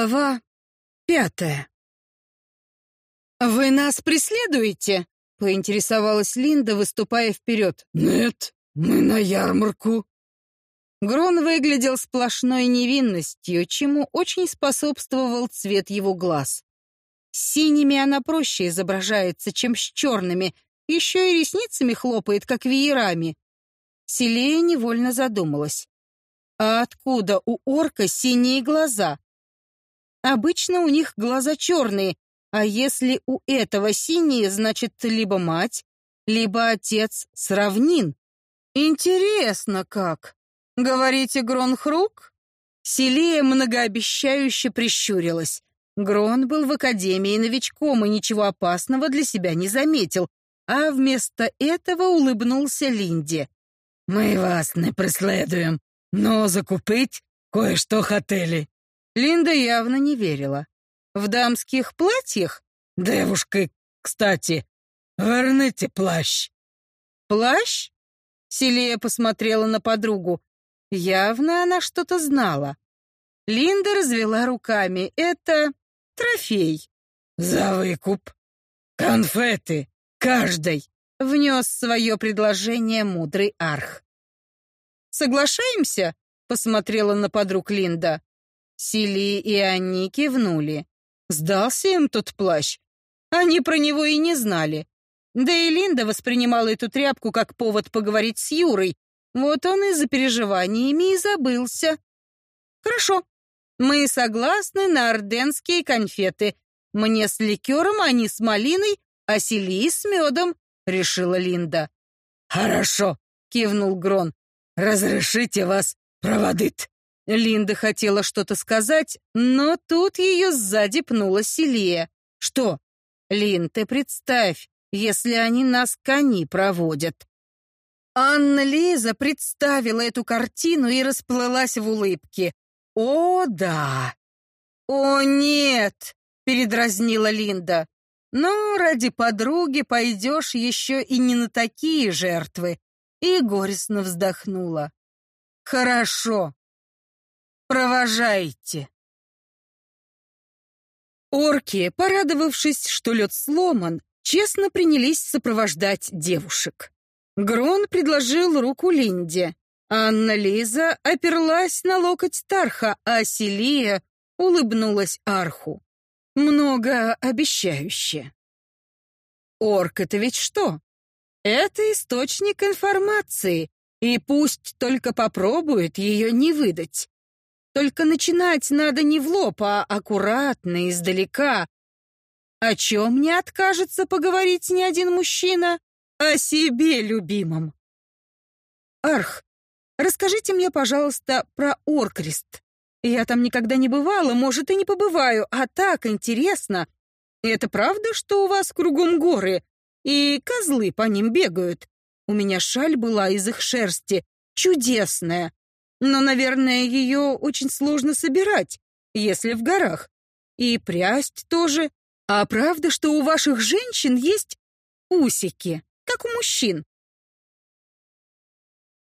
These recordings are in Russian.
Глава пятая. «Вы нас преследуете?» — поинтересовалась Линда, выступая вперед. «Нет, мы на ярмарку». Грон выглядел сплошной невинностью, чему очень способствовал цвет его глаз. С синими она проще изображается, чем с черными, еще и ресницами хлопает, как веерами. Селея невольно задумалась. А откуда у орка синие глаза? Обычно у них глаза черные, а если у этого синие, значит, либо мать, либо отец с равнин. Интересно как. Говорите, Гронхрук? Селия многообещающе прищурилась. Грон был в академии новичком и ничего опасного для себя не заметил, а вместо этого улыбнулся Линде. «Мы вас не преследуем, но закупить кое-что хотели». Линда явно не верила. В дамских платьях? Девушка, кстати, верните плащ. Плащ? Селия посмотрела на подругу. Явно она что-то знала. Линда развела руками. Это трофей. За выкуп. Конфеты. Каждой. Внес свое предложение мудрый арх. «Соглашаемся?» — посмотрела на подруг Линда. Сили и они кивнули. Сдался им тот плащ. Они про него и не знали. Да и Линда воспринимала эту тряпку как повод поговорить с Юрой. Вот он и за переживаниями и забылся. Хорошо. Мы согласны на орденские конфеты. Мне с ликером, а не с малиной, а Селии с медом, решила Линда. Хорошо, кивнул Грон. Разрешите вас проводить. Линда хотела что-то сказать, но тут ее сзади пнула Селия. «Что?» «Лин, ты представь, если они нас кони проводят». Анна Лиза представила эту картину и расплылась в улыбке. «О, да!» «О, нет!» — передразнила Линда. «Ну, ради подруги пойдешь еще и не на такие жертвы». И горестно вздохнула. «Хорошо, Провожайте. Орки, порадовавшись, что лед сломан, честно принялись сопровождать девушек. Грон предложил руку Линде. Анна Лиза оперлась на локоть Тарха, а Селия улыбнулась Арху. Много обещающе. Орк — это ведь что? Это источник информации, и пусть только попробует ее не выдать. Только начинать надо не в лоб, а аккуратно, издалека. О чем не откажется поговорить ни один мужчина? О себе любимом. Арх, расскажите мне, пожалуйста, про Оркрест. Я там никогда не бывала, может, и не побываю, а так интересно. Это правда, что у вас кругом горы, и козлы по ним бегают? У меня шаль была из их шерсти, чудесная. Но, наверное, ее очень сложно собирать, если в горах. И прясть тоже. А правда, что у ваших женщин есть усики, как у мужчин?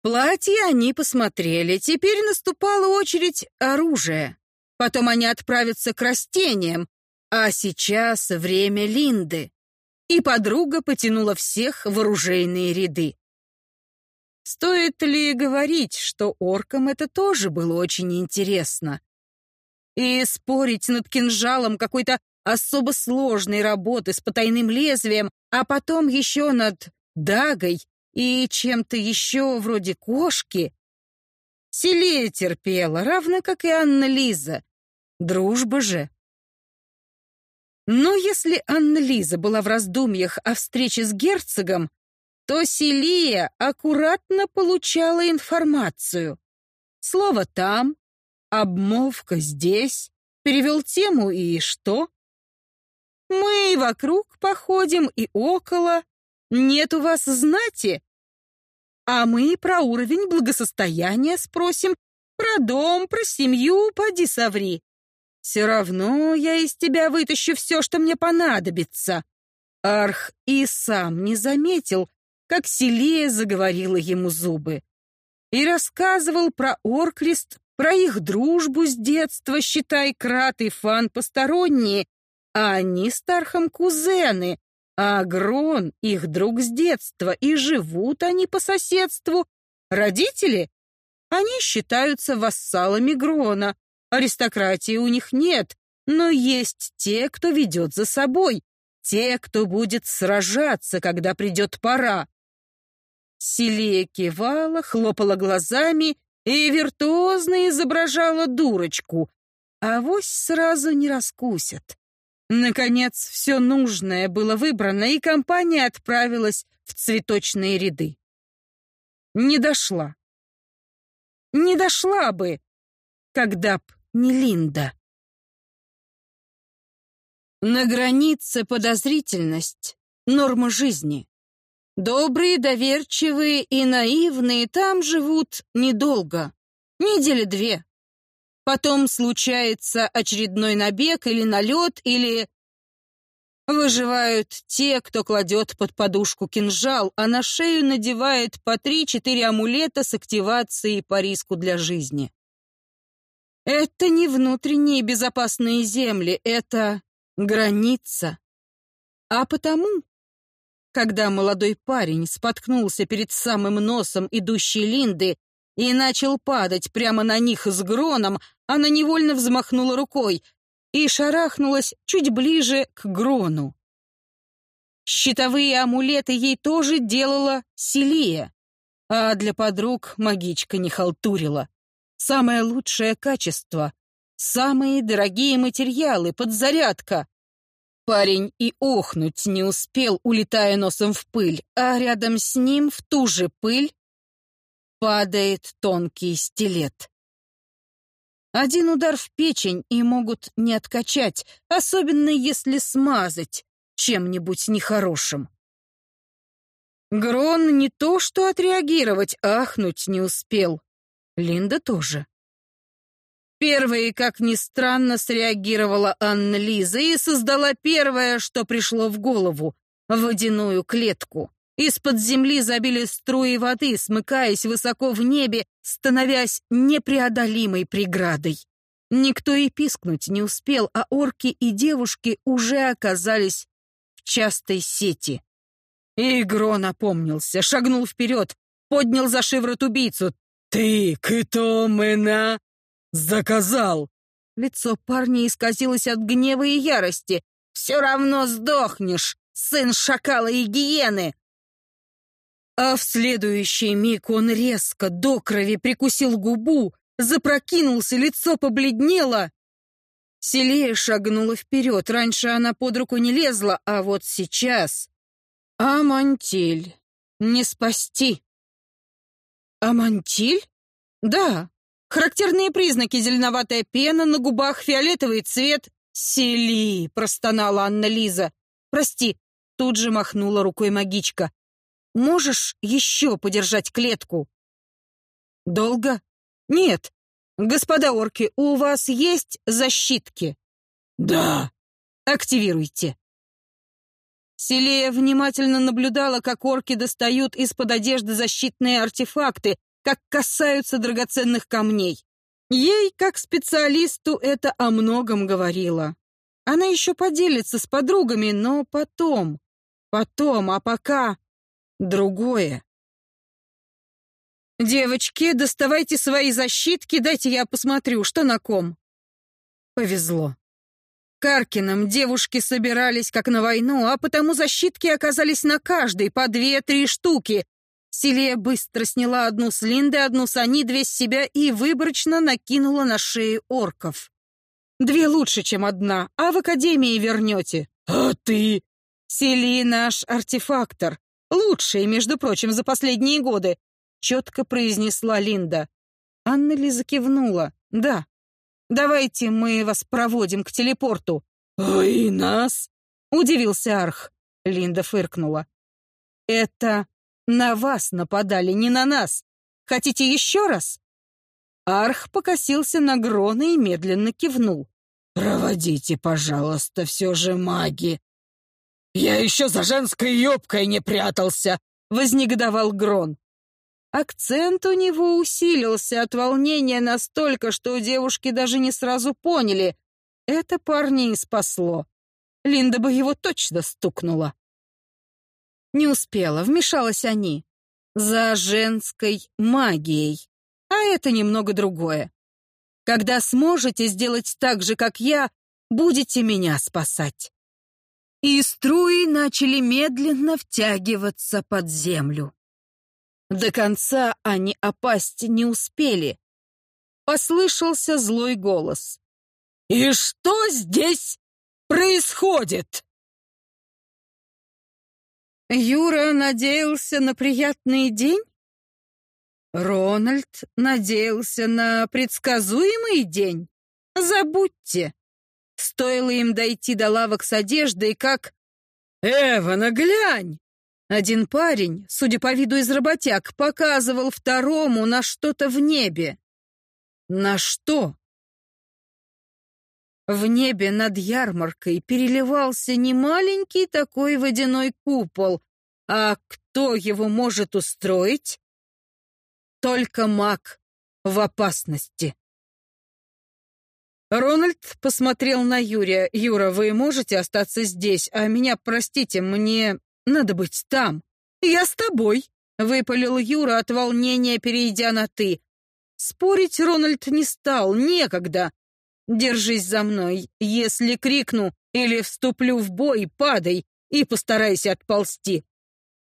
Платье они посмотрели, теперь наступала очередь оружия. Потом они отправятся к растениям, а сейчас время Линды. И подруга потянула всех в оружейные ряды. Стоит ли говорить, что оркам это тоже было очень интересно? И спорить над кинжалом какой-то особо сложной работы с потайным лезвием, а потом еще над дагой и чем-то еще вроде кошки. Селия терпела, равно как и Анна Лиза. Дружба же. Но если Анна Лиза была в раздумьях о встрече с герцогом, то Селия аккуратно получала информацию. Слово там, обмовка здесь, перевел тему и что? Мы вокруг походим, и около. Нет у вас знати? А мы про уровень благосостояния спросим, про дом, про семью, поди соври. Все равно я из тебя вытащу все, что мне понадобится. Арх и сам не заметил, как Селия заговорила ему зубы. И рассказывал про Оркрест Про их дружбу с детства, считай, Крат и Фан посторонние, а они с Тархом кузены, а Грон — их друг с детства, и живут они по соседству. Родители? Они считаются вассалами Грона. Аристократии у них нет, но есть те, кто ведет за собой, те, кто будет сражаться, когда придет пора. Селия кивала, хлопала глазами и виртуозно изображала дурочку. а Авось сразу не раскусят. Наконец, все нужное было выбрано, и компания отправилась в цветочные ряды. Не дошла. Не дошла бы, когда б не Линда. На границе подозрительность — норма жизни. Добрые, доверчивые и наивные там живут недолго, недели две. Потом случается очередной набег или налет, или... Выживают те, кто кладет под подушку кинжал, а на шею надевает по три-четыре амулета с активацией по риску для жизни. Это не внутренние безопасные земли, это граница. А потому, когда молодой парень споткнулся перед самым носом идущей Линды и начал падать прямо на них с гроном, она невольно взмахнула рукой и шарахнулась чуть ближе к грону. Щитовые амулеты ей тоже делала Селия, а для подруг магичка не халтурила. Самое лучшее качество, самые дорогие материалы, подзарядка. Парень и охнуть не успел, улетая носом в пыль, а рядом с ним в ту же пыль падает тонкий стилет. Один удар в печень и могут не откачать, особенно если смазать чем-нибудь нехорошим. Грон не то что отреагировать, ахнуть не успел. Линда тоже. Первой, как ни странно, среагировала Анна Лиза и создала первое, что пришло в голову — водяную клетку. Из-под земли забили струи воды, смыкаясь высоко в небе, становясь непреодолимой преградой. Никто и пискнуть не успел, а орки и девушки уже оказались в частой сети. Игро напомнился, шагнул вперед, поднял за шиворот убийцу. «Ты кто меня заказал?» Лицо парня исказилось от гнева и ярости. «Все равно сдохнешь, сын шакала и гиены!» А в следующий миг он резко до крови прикусил губу, запрокинулся, лицо побледнело. Селия шагнула вперед. Раньше она под руку не лезла, а вот сейчас... Амантиль. Не спасти. Амантиль? Да. Характерные признаки зеленоватая пена, на губах фиолетовый цвет. «Сели!» — простонала Анна Лиза. «Прости!» — тут же махнула рукой магичка. Можешь еще подержать клетку?» «Долго?» «Нет. Господа орки, у вас есть защитки?» «Да». «Активируйте». Селия внимательно наблюдала, как орки достают из-под одежды защитные артефакты, как касаются драгоценных камней. Ей, как специалисту, это о многом говорило. Она еще поделится с подругами, но потом. Потом, а пока другое. «Девочки, доставайте свои защитки, дайте я посмотрю, что на ком». Повезло. Каркином девушки собирались как на войну, а потому защитки оказались на каждой по две-три штуки. Селия быстро сняла одну с Линды, одну с Ани, две с себя и выборочно накинула на шеи орков. Две лучше, чем одна, а в академии вернете. А ты? Сели наш артефактор. Лучшие, между прочим, за последние годы», — четко произнесла Линда. Анна Лиза кивнула. «Да. Давайте мы вас проводим к телепорту». «И нас?» — удивился Арх. Линда фыркнула. «Это на вас нападали, не на нас. Хотите еще раз?» Арх покосился на Грона и медленно кивнул. «Проводите, пожалуйста, все же маги. «Я еще за женской юбкой не прятался!» — вознегодовал Грон. Акцент у него усилился от волнения настолько, что девушки даже не сразу поняли. Это парня и спасло. Линда бы его точно стукнула. Не успела, вмешалась они. За женской магией. А это немного другое. Когда сможете сделать так же, как я, будете меня спасать. И струи начали медленно втягиваться под землю. До конца они опасть не успели. Послышался злой голос. «И что здесь происходит?» Юра надеялся на приятный день? Рональд надеялся на предсказуемый день? Забудьте. Стоило им дойти до лавок с одеждой, как... «Эвана, глянь!» Один парень, судя по виду из работяг, показывал второму на что-то в небе. На что? В небе над ярмаркой переливался не маленький такой водяной купол, а кто его может устроить? Только маг в опасности. Рональд посмотрел на Юрия. «Юра, вы можете остаться здесь, а меня, простите, мне надо быть там. Я с тобой», — выпалил Юра от волнения, перейдя на «ты». Спорить Рональд не стал, некогда. «Держись за мной. Если крикну или вступлю в бой, падай и постарайся отползти».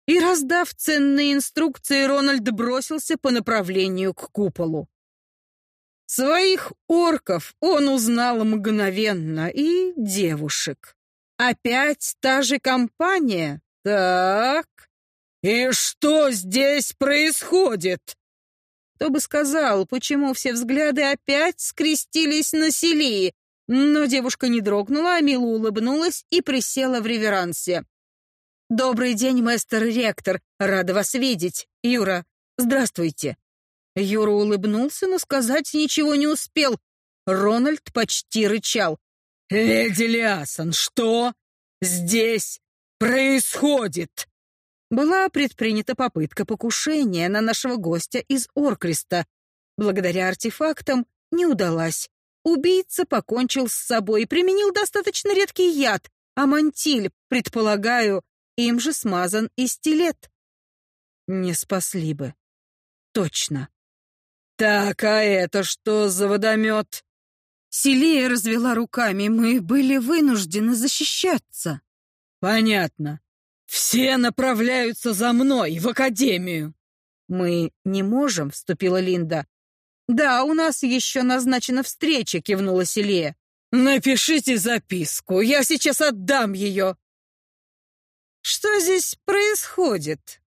И, раздав ценные инструкции, Рональд бросился по направлению к куполу. Своих орков он узнал мгновенно и девушек. Опять та же компания? Так. И что здесь происходит? Кто бы сказал, почему все взгляды опять скрестились на Селии? Но девушка не дрогнула, а мило улыбнулась и присела в реверансе. «Добрый день, мастер-ректор. Рада вас видеть. Юра, здравствуйте». Юра улыбнулся, но сказать ничего не успел. Рональд почти рычал. «Леди Лиасон, что здесь происходит?» Была предпринята попытка покушения на нашего гостя из Оркриста. Благодаря артефактам не удалась. Убийца покончил с собой и применил достаточно редкий яд, а мантиль, предполагаю, им же смазан и стилет. Не спасли бы. Точно. «Так, а это что за водомет?» Селия развела руками. «Мы были вынуждены защищаться». «Понятно. Все направляются за мной, в академию». «Мы не можем», — вступила Линда. «Да, у нас еще назначена встреча», — кивнула Селия. «Напишите записку, я сейчас отдам ее». «Что здесь происходит?»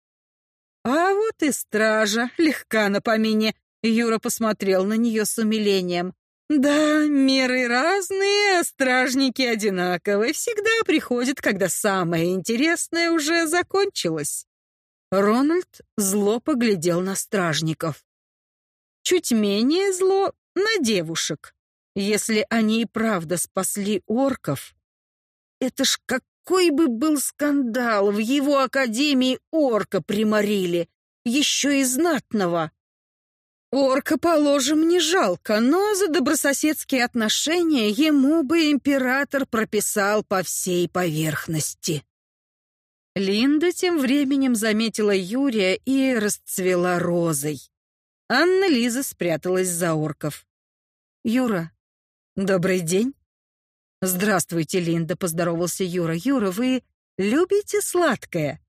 «А вот и стража, легка на помине. Юра посмотрел на нее с умилением. «Да, меры разные, а стражники одинаковые. Всегда приходят, когда самое интересное уже закончилось». Рональд зло поглядел на стражников. Чуть менее зло на девушек. Если они и правда спасли орков, это ж какой бы был скандал, в его академии орка приморили, еще и знатного. Орка, положим, не жалко, но за добрососедские отношения ему бы император прописал по всей поверхности. Линда тем временем заметила Юрия и расцвела розой. Анна Лиза спряталась за орков. «Юра, добрый день». «Здравствуйте, Линда», — поздоровался Юра. «Юра, вы любите сладкое?»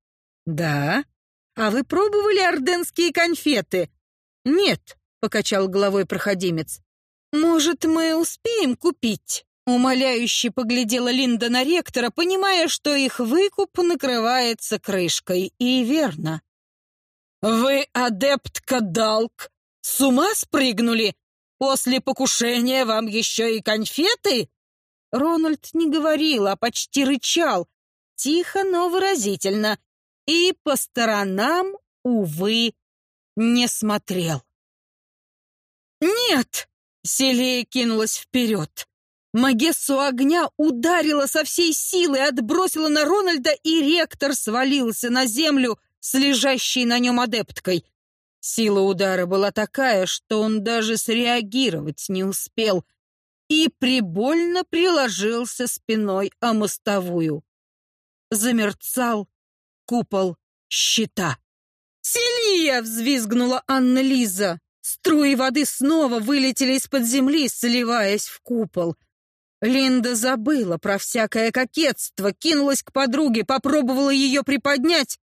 «Да». «А вы пробовали орденские конфеты?» «Нет», — покачал головой проходимец. «Может, мы успеем купить?» Умоляюще поглядела Линда на ректора, понимая, что их выкуп накрывается крышкой. И верно. «Вы, адептка Далк, с ума спрыгнули? После покушения вам еще и конфеты?» Рональд не говорил, а почти рычал. Тихо, но выразительно. И по сторонам, увы, не смотрел. «Нет!» — Селия кинулась вперед. Магессу огня ударила со всей силы, отбросила на Рональда, и ректор свалился на землю с лежащей на нем адепткой. Сила удара была такая, что он даже среагировать не успел и прибольно приложился спиной о мостовую. Замерцал купол щита. «Селия!» — взвизгнула Анна-Лиза. Струи воды снова вылетели из-под земли, сливаясь в купол. Линда забыла про всякое кокетство, кинулась к подруге, попробовала ее приподнять.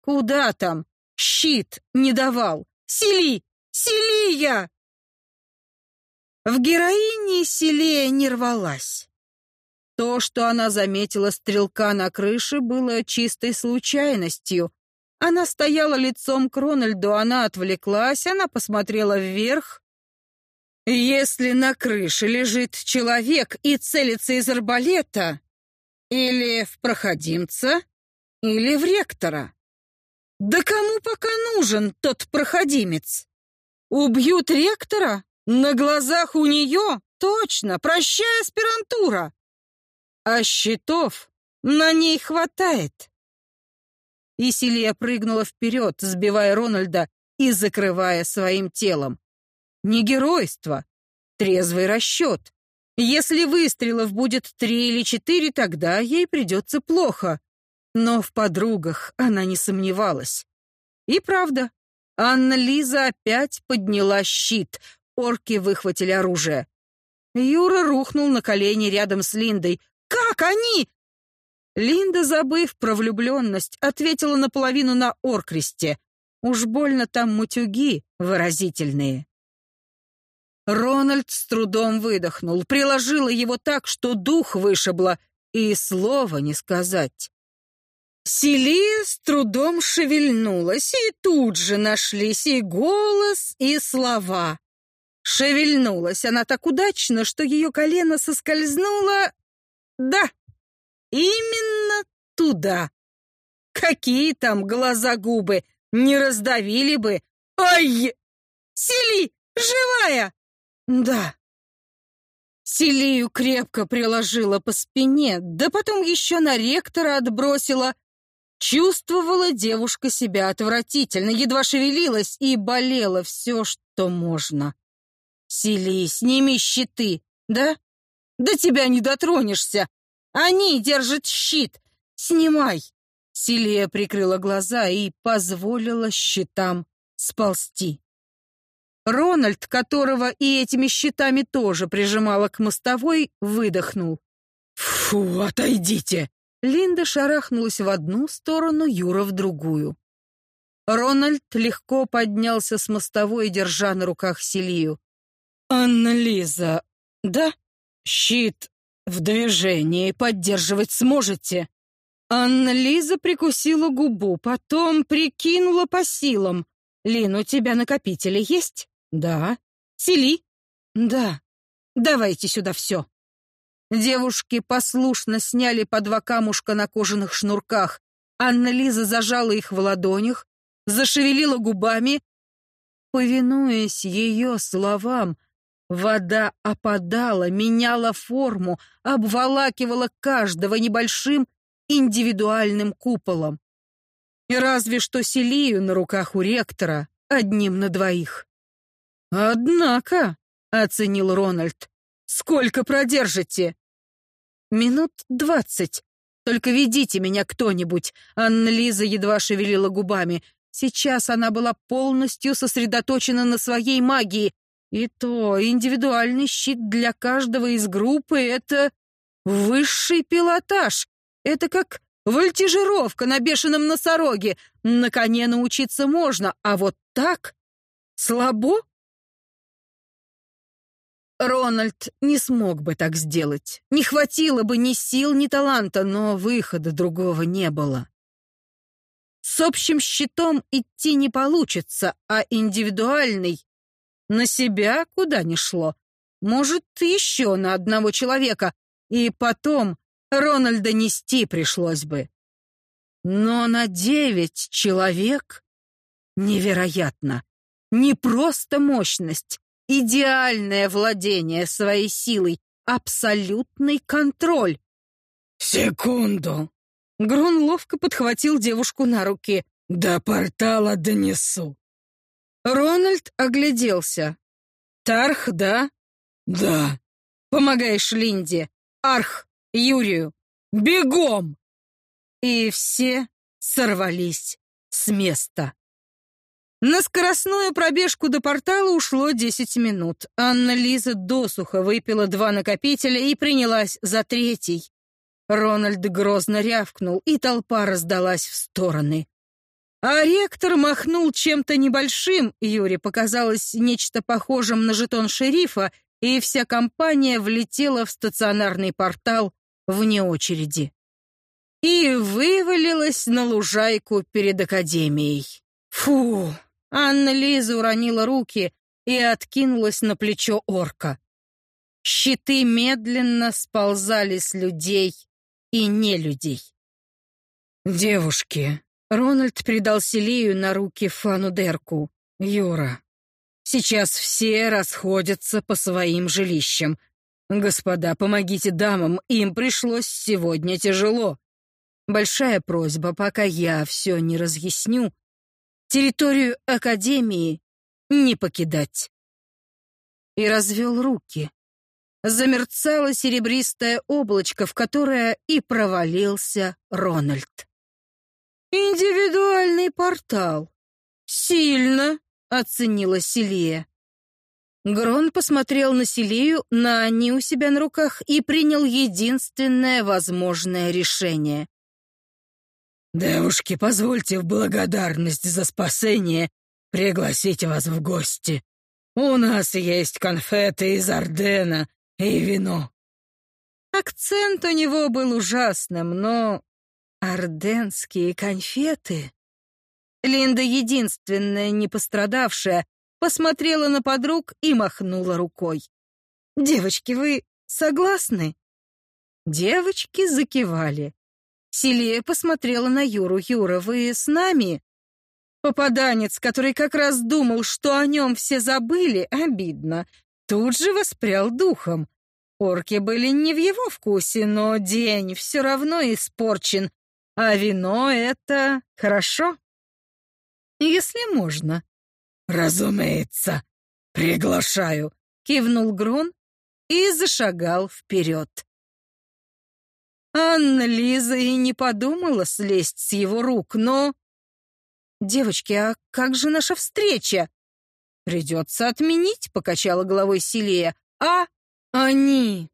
Куда там? Щит не давал. Сели! Селия! В героине Селия не рвалась. То, что она заметила стрелка на крыше, было чистой случайностью. Она стояла лицом к Рональду, она отвлеклась, она посмотрела вверх. Если на крыше лежит человек и целится из арбалета, или в проходимца, или в ректора. Да кому пока нужен тот проходимец? Убьют ректора? На глазах у нее? Точно, прощай, аспирантура. А щитов на ней хватает. Исилия прыгнула вперед, сбивая Рональда и закрывая своим телом. Не геройство, трезвый расчет. Если выстрелов будет три или четыре, тогда ей придется плохо. Но в подругах она не сомневалась. И правда, Анна-Лиза опять подняла щит. Орки выхватили оружие. Юра рухнул на колени рядом с Линдой. «Как они?» Линда, забыв про влюбленность, ответила наполовину на оркресте. Уж больно там мутюги выразительные. Рональд с трудом выдохнул, приложила его так, что дух вышибло, и слова не сказать. Селия с трудом шевельнулась, и тут же нашлись и голос, и слова. Шевельнулась она так удачно, что ее колено соскользнуло... Да, Именно туда. Какие там глаза-губы, не раздавили бы. Ай! Сели, живая! Да. Селию крепко приложила по спине, да потом еще на ректора отбросила. Чувствовала девушка себя отвратительно, едва шевелилась и болела все, что можно. Сели, сними щиты, да? До тебя не дотронешься, они держат щит! Снимай!» Силия прикрыла глаза и позволила щитам сползти. Рональд, которого и этими щитами тоже прижимала к мостовой, выдохнул. «Фу, отойдите!» Линда шарахнулась в одну сторону, Юра в другую. Рональд легко поднялся с мостовой, держа на руках Селию. «Анна-Лиза, да? Щит в движении поддерживать сможете?» Анна-Лиза прикусила губу, потом прикинула по силам. «Лин, у тебя накопители есть?» «Да». «Сели?» «Да». «Давайте сюда все». Девушки послушно сняли по два камушка на кожаных шнурках. Анна-Лиза зажала их в ладонях, зашевелила губами. Повинуясь ее словам, Вода опадала, меняла форму, обволакивала каждого небольшим индивидуальным куполом. И разве что Селию на руках у ректора, одним на двоих. «Однако», — оценил Рональд, — «сколько продержите?» «Минут двадцать. Только ведите меня кто-нибудь». Анна-Лиза едва шевелила губами. Сейчас она была полностью сосредоточена на своей магии, и то индивидуальный щит для каждого из группы — это высший пилотаж. Это как вольтижировка на бешеном носороге. На коне научиться можно, а вот так слабо? Рональд не смог бы так сделать. Не хватило бы ни сил, ни таланта, но выхода другого не было. С общим щитом идти не получится, а индивидуальный на себя куда ни шло. Может, еще на одного человека. И потом Рональда нести пришлось бы. Но на девять человек невероятно. Не просто мощность, идеальное владение своей силой, абсолютный контроль. «Секунду!» Грун ловко подхватил девушку на руки. «До портала донесу!» Рональд огляделся. «Тарх, да?» «Да». «Помогаешь Линде. Арх, Юрию. Бегом!» И все сорвались с места. На скоростную пробежку до портала ушло 10 минут. Анна-Лиза досуха выпила два накопителя и принялась за третий. Рональд грозно рявкнул, и толпа раздалась в стороны. А ректор махнул чем-то небольшим, Юре показалось нечто похожим на жетон шерифа, и вся компания влетела в стационарный портал вне очереди. И вывалилась на лужайку перед академией. Фу! Анна-Лиза уронила руки и откинулась на плечо орка. Щиты медленно сползали с людей и не людей. «Девушки, Рональд придал Селию на руки Фану Дерку. «Юра, сейчас все расходятся по своим жилищам. Господа, помогите дамам, им пришлось сегодня тяжело. Большая просьба, пока я все не разъясню, территорию Академии не покидать». И развел руки. Замерцало серебристое облачко, в которое и провалился Рональд. «Индивидуальный портал. Сильно», — оценила Селия. Грон посмотрел на Селию, на они у себя на руках и принял единственное возможное решение. «Девушки, позвольте в благодарность за спасение пригласить вас в гости. У нас есть конфеты из Ордена и вино». Акцент у него был ужасным, но Орденские конфеты? Линда, единственная не пострадавшая, посмотрела на подруг и махнула рукой. «Девочки, вы согласны?» Девочки закивали. Селия посмотрела на Юру. «Юра, вы с нами?» Попаданец, который как раз думал, что о нем все забыли, обидно, тут же воспрял духом. Орки были не в его вкусе, но день все равно испорчен, а вино — это хорошо? Если можно. Разумеется. Приглашаю. Кивнул Грон и зашагал вперед. Анна Лиза и не подумала слезть с его рук, но... «Девочки, а как же наша встреча?» «Придется отменить», — покачала головой Селия. «А они?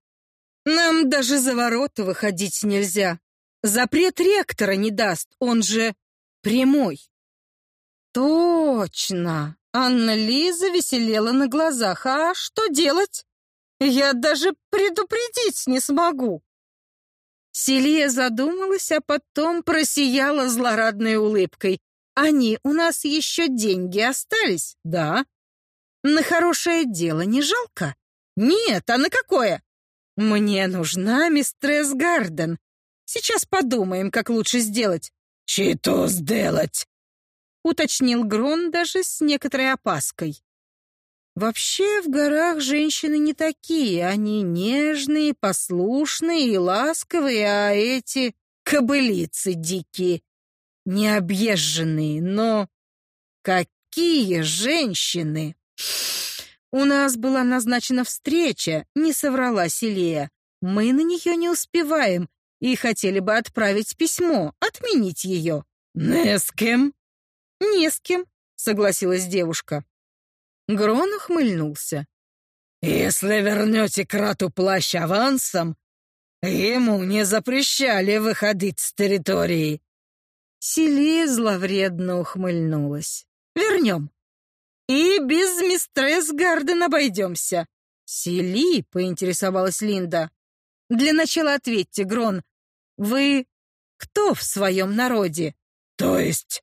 Нам даже за ворота выходить нельзя. Запрет ректора не даст, он же прямой. Точно. Анна-Лиза веселела на глазах. А что делать? Я даже предупредить не смогу. Селия задумалась, а потом просияла злорадной улыбкой. Они у нас еще деньги остались, да? На хорошее дело не жалко? Нет, а на какое? Мне нужна мистресс Гарден. Сейчас подумаем, как лучше сделать». «Что сделать?» — уточнил Грон даже с некоторой опаской. Вообще в горах женщины не такие, они нежные, послушные и ласковые, а эти кобылицы дикие, необъезженные, но какие женщины! У нас была назначена встреча, не соврала Селия. Мы на нее не успеваем, и хотели бы отправить письмо, отменить ее». «Не с кем?» «Не с кем», — согласилась девушка. Грон ухмыльнулся. «Если вернете Крату плащ авансом, ему не запрещали выходить с территории». Селия зловредно ухмыльнулась. «Вернем. И без мистресс Гарден обойдемся». «Сели?» — поинтересовалась Линда. «Для начала ответьте, Грон, вы кто в своем народе? То есть?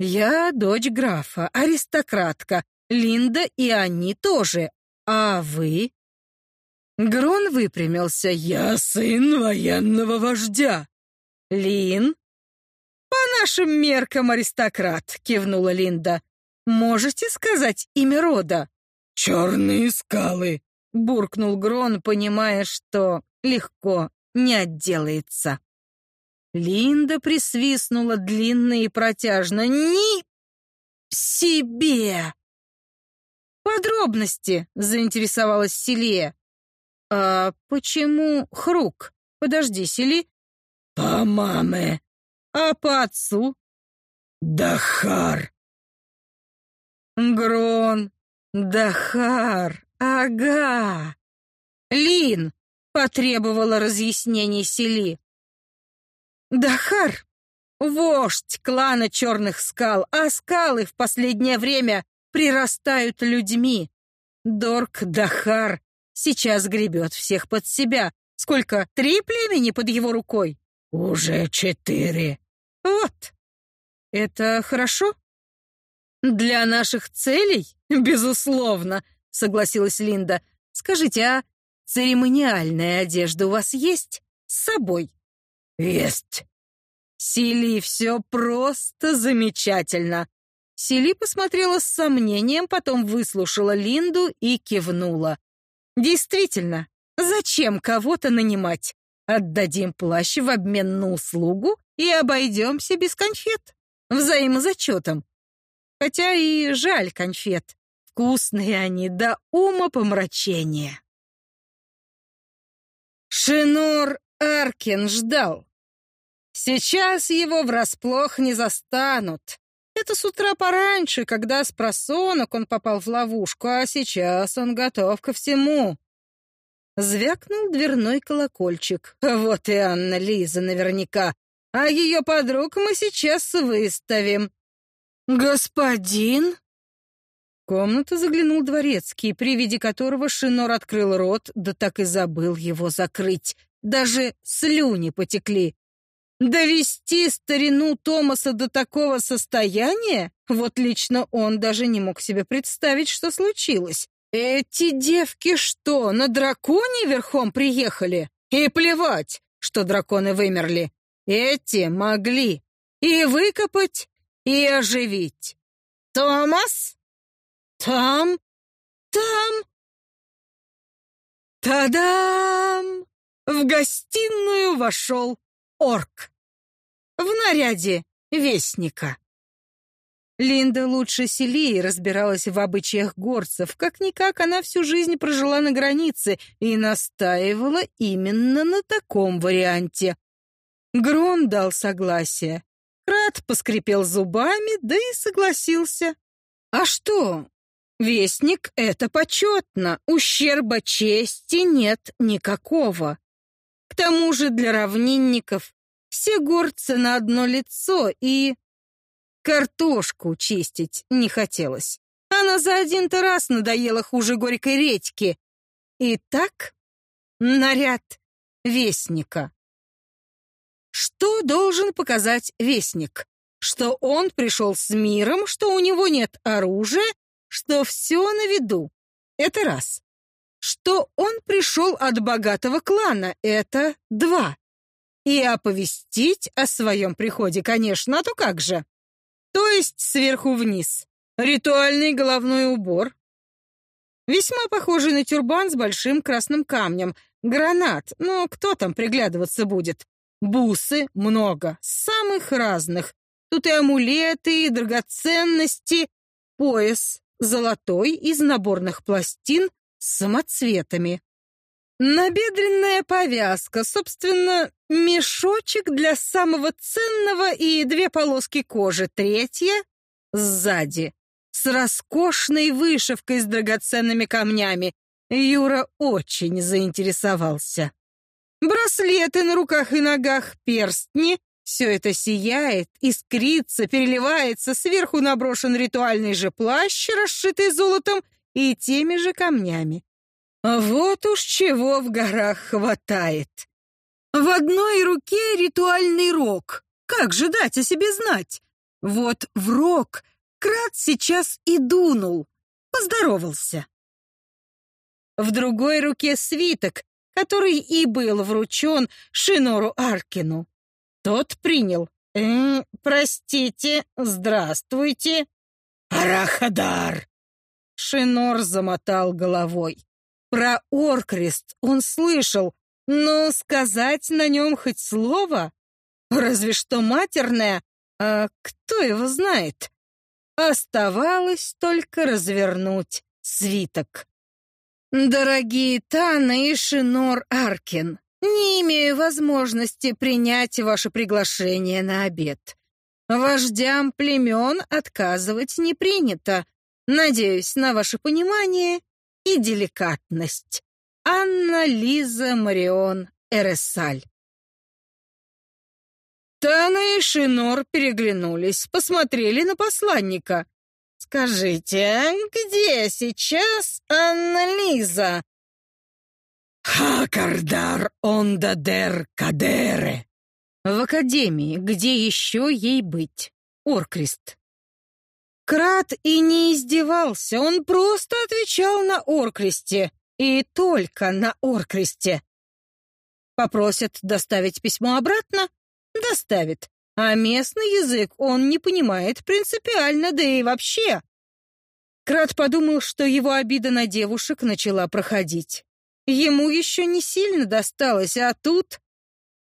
Я дочь графа, аристократка. Линда и они тоже. А вы? Грон выпрямился. Я сын военного вождя. Лин? По нашим меркам аристократ, кивнула Линда. Можете сказать имя рода? Черные скалы, буркнул Грон, понимая, что легко не отделается. Линда присвистнула длинно и протяжно. «Ни себе!» Подробности, заинтересовалась Селия. А почему Хрук? Подожди, Сели. По маме. А по отцу? Дахар. Грон. Дахар. Ага. Лин потребовала разъяснений Сели. Дахар — вождь клана Черных Скал, а скалы в последнее время прирастают людьми. Дорк Дахар сейчас гребет всех под себя. Сколько? Три племени под его рукой? Уже четыре. Вот. Это хорошо? Для наших целей? Безусловно, согласилась Линда. Скажите, а церемониальная одежда у вас есть с собой? Есть. Сили, все просто замечательно. Сили посмотрела с сомнением, потом выслушала Линду и кивнула. Действительно, зачем кого-то нанимать? Отдадим плащ в обмен на услугу и обойдемся без конфет. Взаимозачетом. Хотя и жаль конфет. Вкусные они до ума помрачения. Шинор Аркин ждал. Сейчас его врасплох не застанут. Это с утра пораньше, когда с просонок он попал в ловушку, а сейчас он готов ко всему. Звякнул дверной колокольчик. Вот и Анна Лиза наверняка. А ее подруг мы сейчас выставим. «Господин?» Комнату заглянул дворецкий, при виде которого Шинор открыл рот, да так и забыл его закрыть. Даже слюни потекли. Довести старину Томаса до такого состояния? Вот лично он даже не мог себе представить, что случилось. Эти девки что, на драконе верхом приехали? И плевать, что драконы вымерли. Эти могли и выкопать, и оживить. Томас? Там? Там? Та-дам! В гостиную вошел орк. В наряде вестника. Линда лучше Селии разбиралась в обычаях горцев. Как-никак она всю жизнь прожила на границе и настаивала именно на таком варианте. Грон дал согласие. Крат поскрипел зубами, да и согласился. А что? Вестник — это почетно, ущерба чести нет никакого. К тому же для равнинников все горцы на одно лицо и... Картошку чистить не хотелось. Она за один-то раз надоела хуже горькой редьки. Итак, наряд вестника. Что должен показать вестник? Что он пришел с миром, что у него нет оружия, что все на виду. Это раз что он пришел от богатого клана, это два. И оповестить о своем приходе, конечно, а то как же. То есть сверху вниз. Ритуальный головной убор. Весьма похожий на тюрбан с большим красным камнем. Гранат, но кто там приглядываться будет? Бусы много, самых разных. Тут и амулеты, и драгоценности. Пояс золотой из наборных пластин с самоцветами. Набедренная повязка, собственно, мешочек для самого ценного и две полоски кожи, третья — сзади, с роскошной вышивкой с драгоценными камнями. Юра очень заинтересовался. Браслеты на руках и ногах, перстни — все это сияет, искрится, переливается, сверху наброшен ритуальный же плащ, расшитый золотом — и теми же камнями. Вот уж чего в горах хватает. В одной руке ритуальный рог. Как же дать о себе знать? Вот в рог Крат сейчас и дунул. Поздоровался. В другой руке свиток, который и был вручен Шинору Аркину. Тот принял. «Э, простите, здравствуйте». «Арахадар!» Шинор замотал головой. Про Оркрест он слышал, но сказать на нем хоть слово? Разве что матерное, а кто его знает? Оставалось только развернуть свиток. «Дорогие Тана и Шинор Аркин, не имею возможности принять ваше приглашение на обед. Вождям племен отказывать не принято. Надеюсь на ваше понимание и деликатность. Анна Лиза Марион Эресаль. Тана и Шинор переглянулись, посмотрели на посланника. «Скажите, а где сейчас Анна-Лиза?» «Хакардар ондадер кадере!» «В академии, где еще ей быть?» Оркрест. Крат и не издевался, он просто отвечал на Оркресте. И только на Оркресте. Попросят доставить письмо обратно? Доставит. А местный язык он не понимает принципиально, да и вообще. Крат подумал, что его обида на девушек начала проходить. Ему еще не сильно досталось, а тут...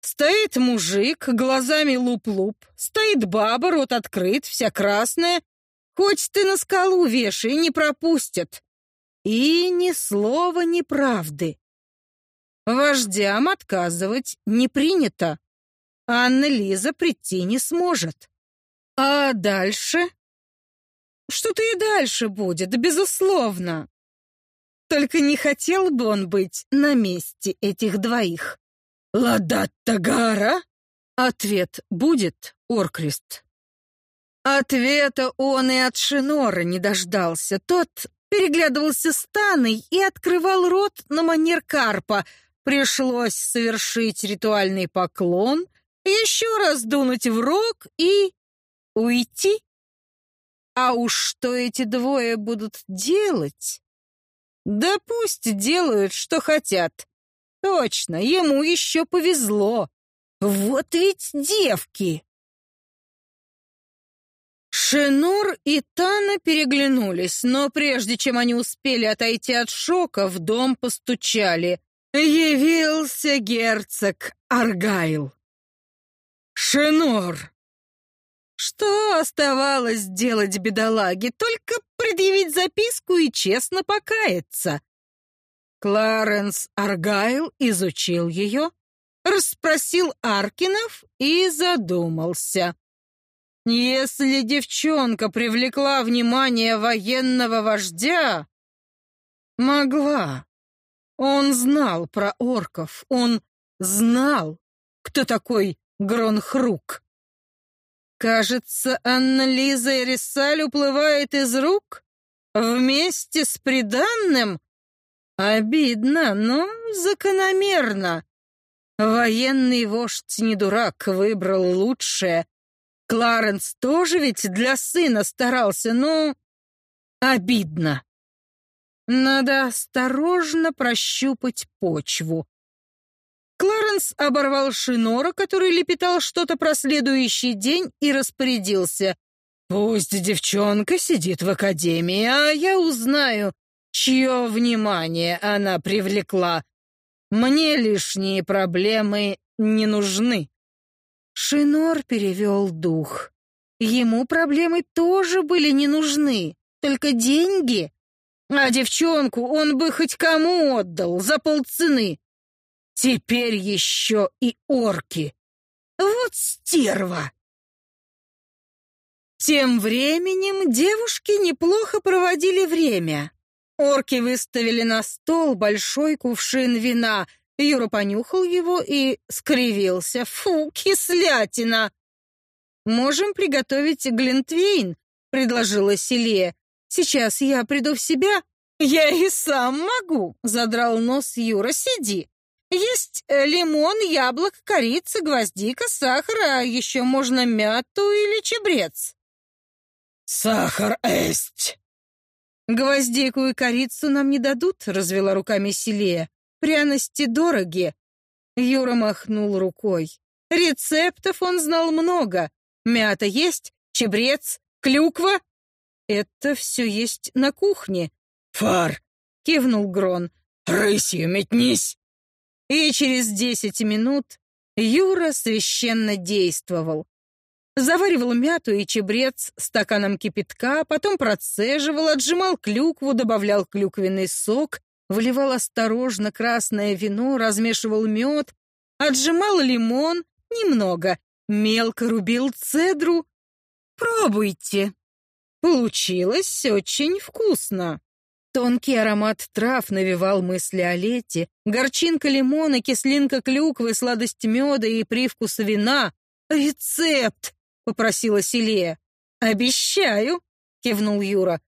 Стоит мужик, глазами луп-луп, стоит баба, рот открыт, вся красная. Хоть ты на скалу вешай, не пропустят. И ни слова неправды. Вождям отказывать не принято. Анна-Лиза прийти не сможет. А дальше? Что-то и дальше будет, безусловно. Только не хотел бы он быть на месте этих двоих. «Ладат-Тагара?» Ответ будет, Оркрест. Ответа он и от Шинора не дождался. Тот переглядывался с Таной и открывал рот на манер карпа. Пришлось совершить ритуальный поклон — еще раз дунуть в рог и уйти. А уж что эти двое будут делать? Да пусть делают, что хотят. Точно, ему еще повезло. Вот ведь девки! Шенур и Тана переглянулись, но прежде чем они успели отойти от шока, в дом постучали. Явился герцог Аргайл. Шенор!» Что оставалось делать бедолаге? Только предъявить записку и честно покаяться. Кларенс Аргайл изучил ее, расспросил Аркинов и задумался. Если девчонка привлекла внимание военного вождя, могла. Он знал про орков, он знал, кто такой Гронхрук. Кажется, Анна-Лиза Эрисаль уплывает из рук вместе с приданным. Обидно, но закономерно. Военный вождь не дурак, выбрал лучшее. Кларенс тоже ведь для сына старался, но обидно. Надо осторожно прощупать почву. Кларенс оборвал Шинора, который лепетал что-то про следующий день, и распорядился. «Пусть девчонка сидит в академии, а я узнаю, чье внимание она привлекла. Мне лишние проблемы не нужны». Шинор перевел дух. Ему проблемы тоже были не нужны, только деньги. А девчонку он бы хоть кому отдал за полцены. Теперь еще и орки. Вот стерва! Тем временем девушки неплохо проводили время. Орки выставили на стол большой кувшин вина. Юра понюхал его и скривился. Фу, кислятина! «Можем приготовить глинтвейн», — предложила Селия. «Сейчас я приду в себя». «Я и сам могу», — задрал нос Юра. «Сиди». Есть э, лимон, яблоко, корица, гвоздика, сахар, а еще можно мяту или чебрец. Сахар есть. Гвоздику и корицу нам не дадут, развела руками Селия. Пряности дороги. Юра махнул рукой. Рецептов он знал много. Мята есть, чебрец, клюква. Это все есть на кухне. Фар, кивнул Грон. Рысью метнись. И через десять минут Юра священно действовал. Заваривал мяту и чебрец стаканом кипятка, потом процеживал, отжимал клюкву, добавлял клюквенный сок, вливал осторожно красное вино, размешивал мед, отжимал лимон, немного, мелко рубил цедру. Пробуйте. Получилось очень вкусно. Тонкий аромат трав навевал мысли о лете. Горчинка лимона, кислинка клюквы, сладость меда и привкус вина. «Рецепт!» — попросила Селия. «Обещаю!» — кивнул Юра.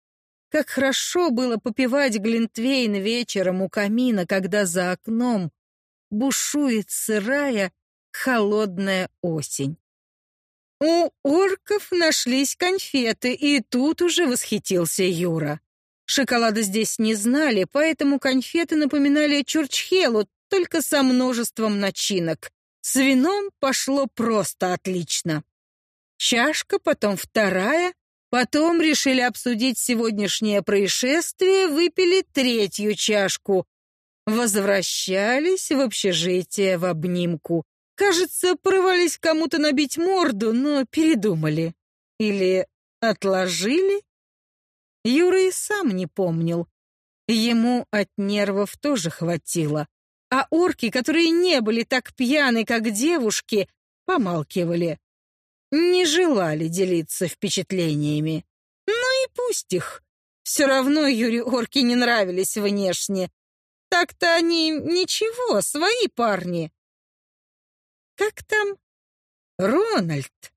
Как хорошо было попивать глинтвейн вечером у камина, когда за окном бушует сырая, холодная осень. У орков нашлись конфеты, и тут уже восхитился Юра. Шоколада здесь не знали, поэтому конфеты напоминали чурчхелу, только со множеством начинок. С вином пошло просто отлично. Чашка, потом вторая, потом решили обсудить сегодняшнее происшествие, выпили третью чашку. Возвращались в общежитие в обнимку. Кажется, порывались кому-то набить морду, но передумали. Или отложили? Юра и сам не помнил. Ему от нервов тоже хватило. А орки, которые не были так пьяны, как девушки, помалкивали. Не желали делиться впечатлениями. Ну и пусть их. Все равно Юре орки не нравились внешне. Так-то они ничего, свои парни. Как там? Рональд.